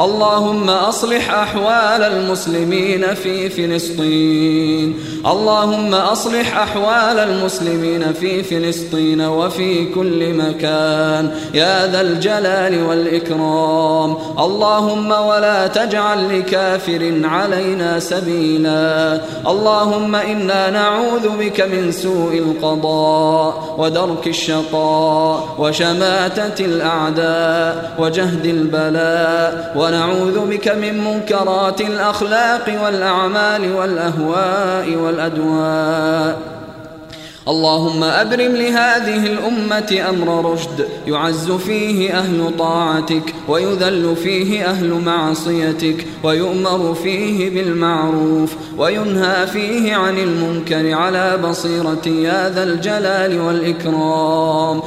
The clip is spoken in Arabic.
اللهم أصلح أحوال المسلمين في فلسطين. اللهم أصلح أحوال المسلمين في فلسطين وفي كل مكان. يا ذا الجلال والإكرام. اللهم ولا تجعل لكافر علينا سبيلا. اللهم إنا نعوذ بك من سوء القضاء ودرك الشقاء وشماتة الأعداء وجهد البلاء. ونعوذ بك من منكرات الأخلاق والأعمال والأهواء والأدواء. اللهم أبرم لهذه الأمة أمر رشد يعز فيه أهل طاعتك ويذل فيه أهل معصيتك ويؤمر فيه بالمعروف وينهى فيه عن المنكر على بصيرة يا ذا الجلال والإكرام.